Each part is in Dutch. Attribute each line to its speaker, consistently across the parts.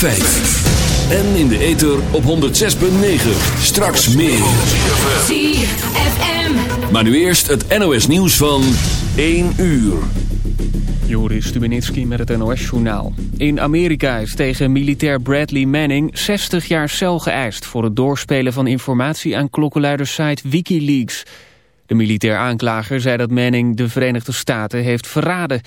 Speaker 1: En in de ether op 106.9. Straks meer.
Speaker 2: ZFM.
Speaker 1: Maar nu eerst het NOS nieuws van 1 uur.
Speaker 3: Joris Stubenitski met het NOS-journaal. In Amerika is tegen militair Bradley Manning 60 jaar cel geëist... voor het doorspelen van informatie aan klokkenluidersite Wikileaks. De militair aanklager zei dat Manning de Verenigde Staten heeft verraden.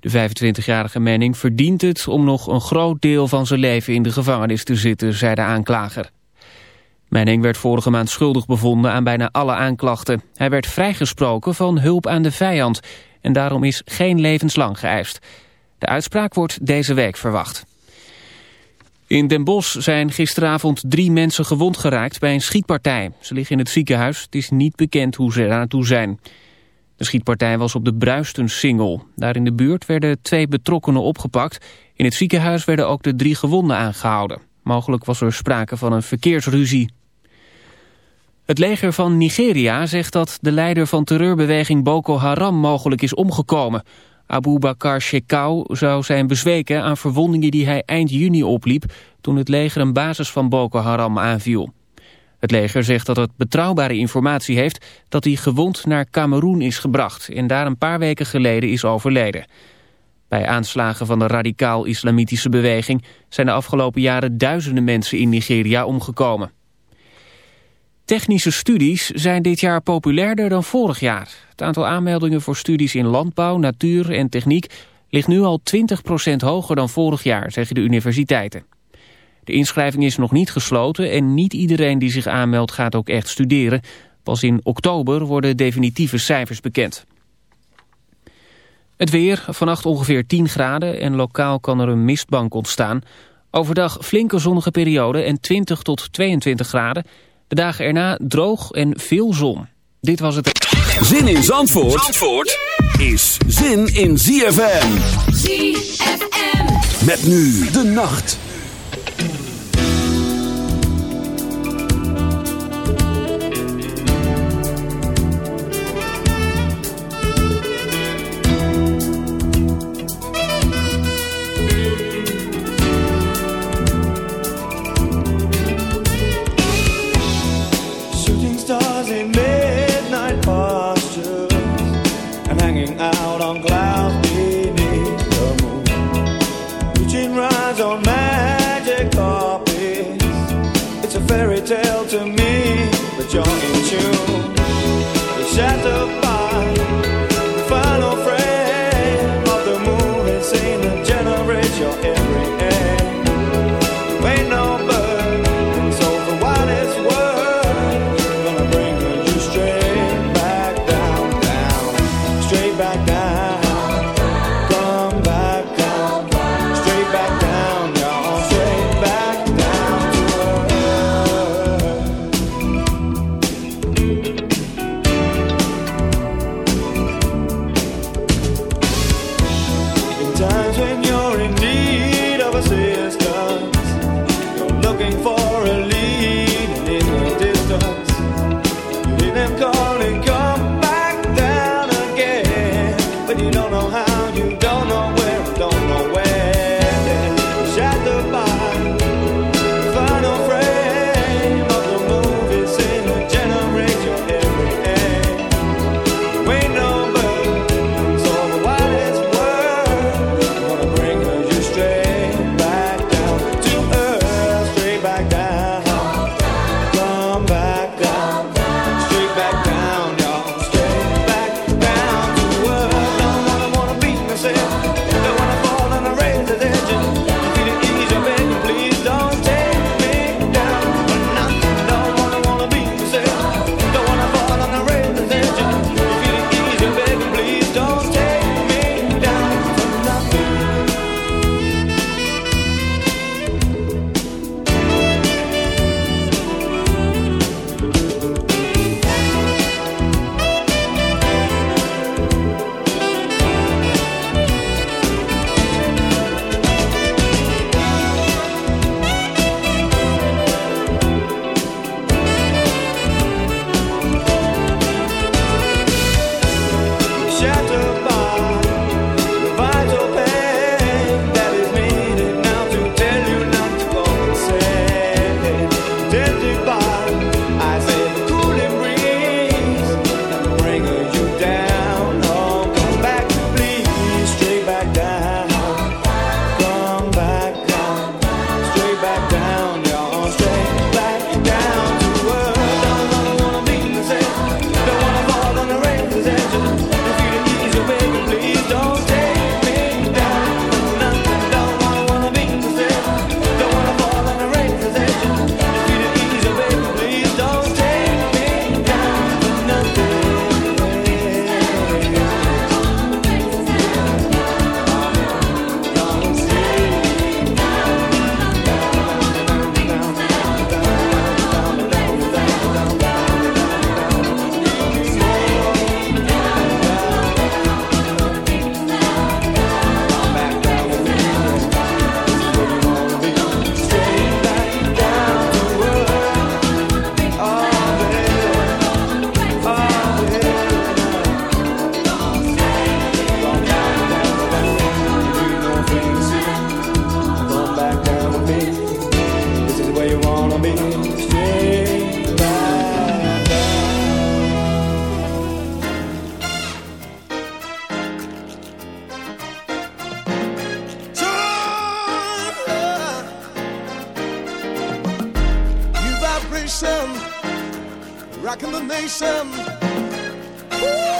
Speaker 3: De 25-jarige Manning verdient het om nog een groot deel van zijn leven in de gevangenis te zitten, zei de aanklager. Manning werd vorige maand schuldig bevonden aan bijna alle aanklachten. Hij werd vrijgesproken van hulp aan de vijand en daarom is geen levenslang geëist. De uitspraak wordt deze week verwacht. In Den Bosch zijn gisteravond drie mensen gewond geraakt bij een schietpartij. Ze liggen in het ziekenhuis. Het is niet bekend hoe ze eraan toe zijn. De schietpartij was op de Bruistensingel. Daar in de buurt werden twee betrokkenen opgepakt. In het ziekenhuis werden ook de drie gewonden aangehouden. Mogelijk was er sprake van een verkeersruzie. Het leger van Nigeria zegt dat de leider van terreurbeweging Boko Haram mogelijk is omgekomen. Abu Bakar Shekau zou zijn bezweken aan verwondingen die hij eind juni opliep... toen het leger een basis van Boko Haram aanviel. Het leger zegt dat het betrouwbare informatie heeft dat hij gewond naar Cameroen is gebracht... en daar een paar weken geleden is overleden. Bij aanslagen van de radicaal-islamitische beweging... zijn de afgelopen jaren duizenden mensen in Nigeria omgekomen. Technische studies zijn dit jaar populairder dan vorig jaar. Het aantal aanmeldingen voor studies in landbouw, natuur en techniek... ligt nu al 20% hoger dan vorig jaar, zeggen de universiteiten. De inschrijving is nog niet gesloten en niet iedereen die zich aanmeldt gaat ook echt studeren. Pas in oktober worden definitieve cijfers bekend. Het weer, vannacht ongeveer 10 graden en lokaal kan er een mistbank ontstaan. Overdag flinke zonnige periode en 20 tot 22 graden. De dagen erna droog en veel zon. Dit was het...
Speaker 1: Zin in Zandvoort, Zandvoort is zin in ZFM.
Speaker 2: ZFM.
Speaker 1: Met nu de nacht.
Speaker 4: Out on clouds beneath the moon. Reaching rides on magic carpets. It's a fairy tale to me, but you're
Speaker 5: rocking the nation.
Speaker 6: Woo!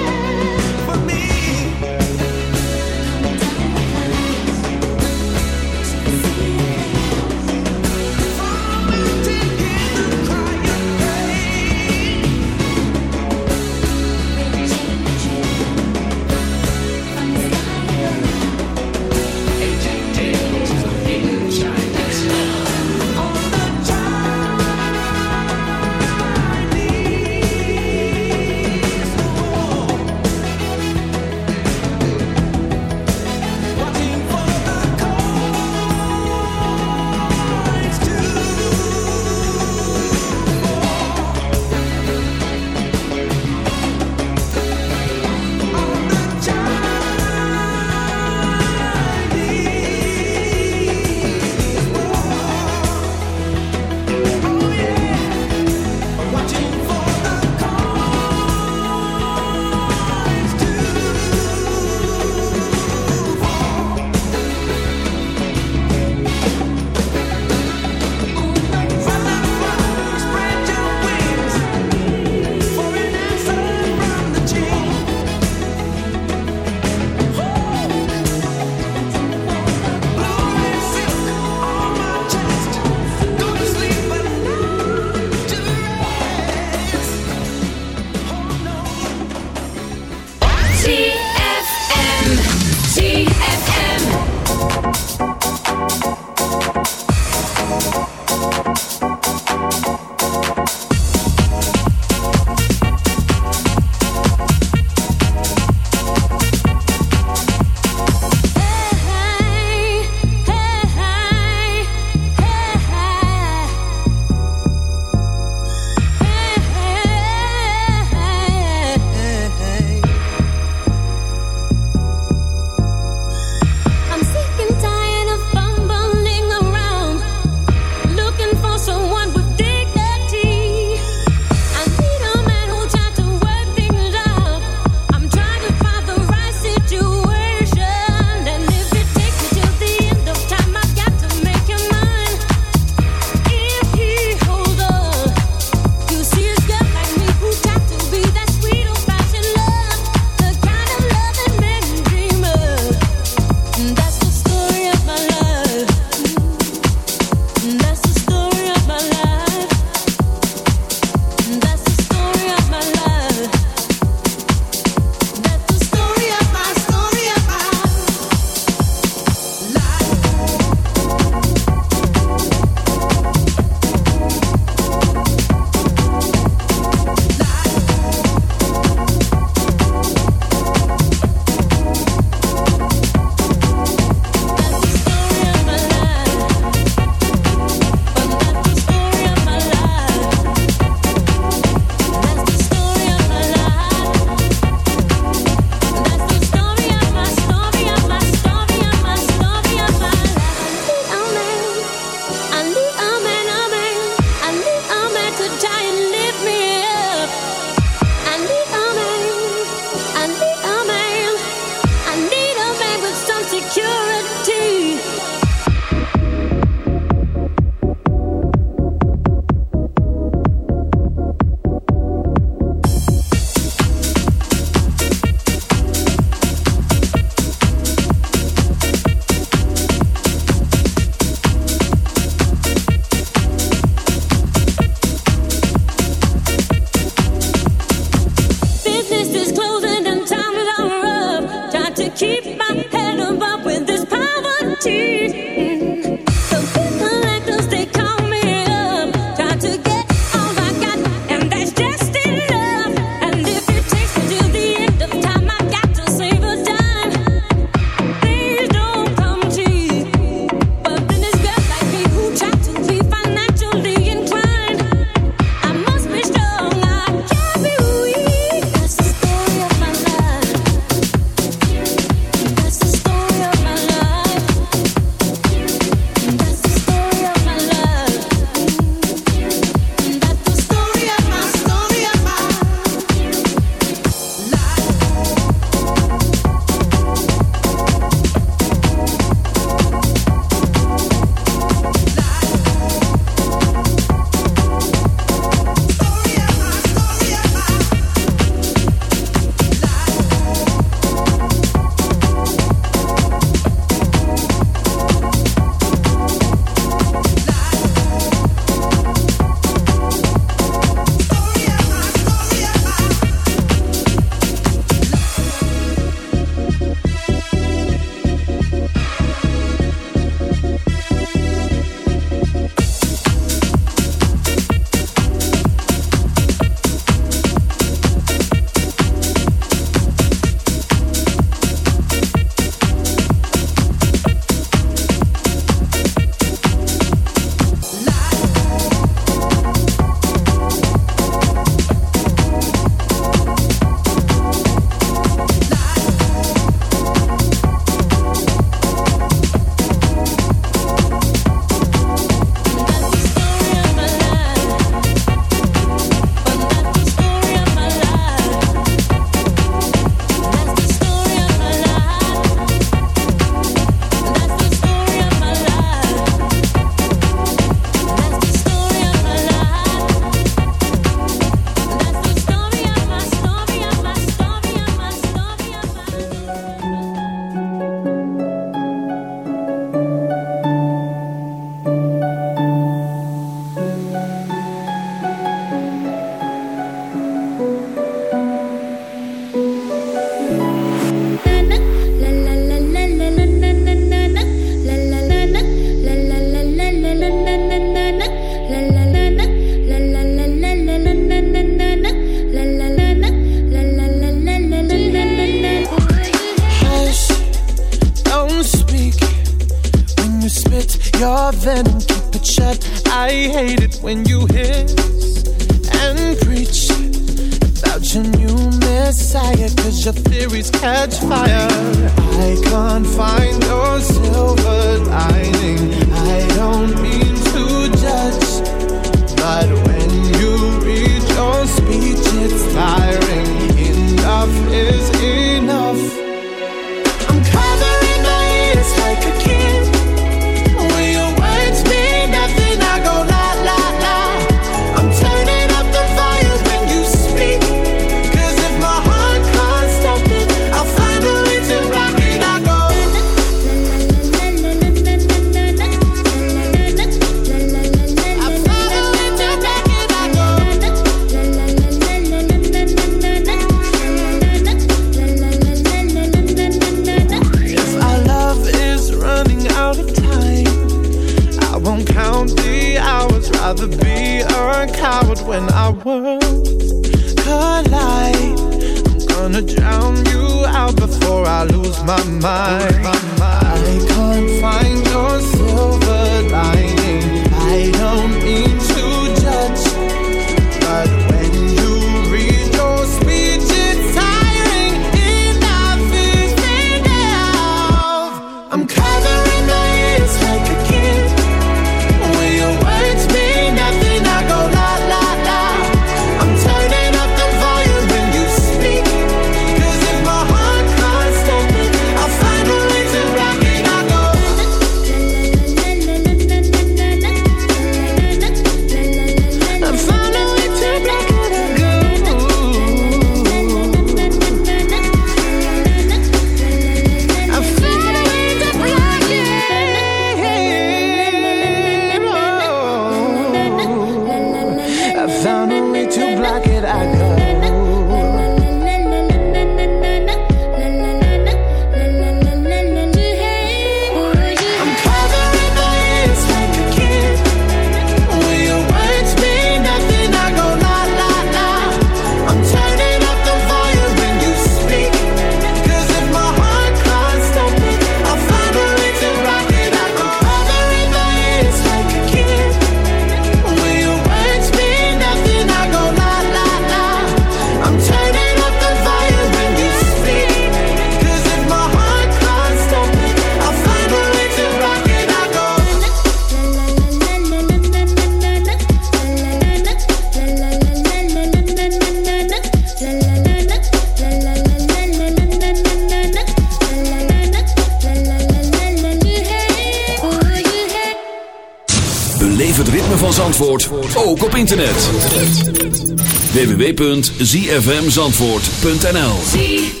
Speaker 1: www.zfmzandvoort.nl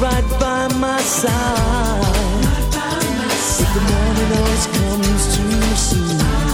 Speaker 7: right by my side. Right by my side. If the morning always comes too soon.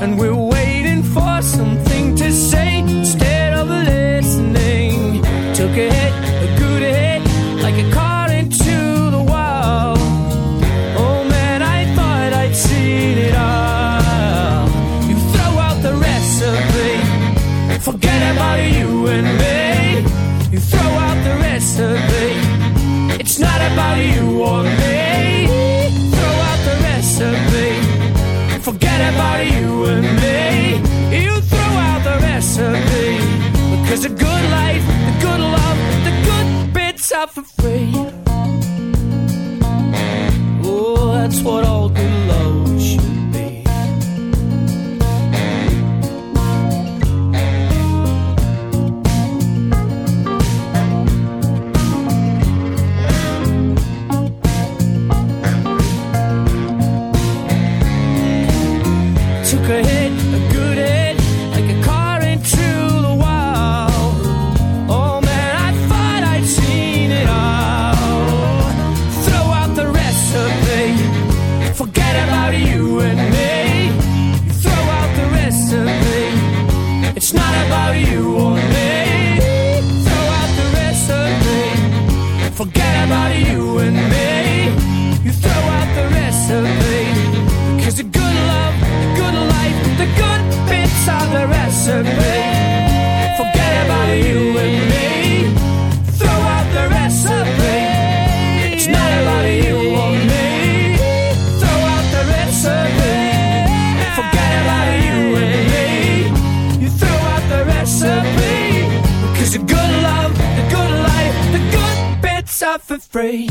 Speaker 4: And we're free.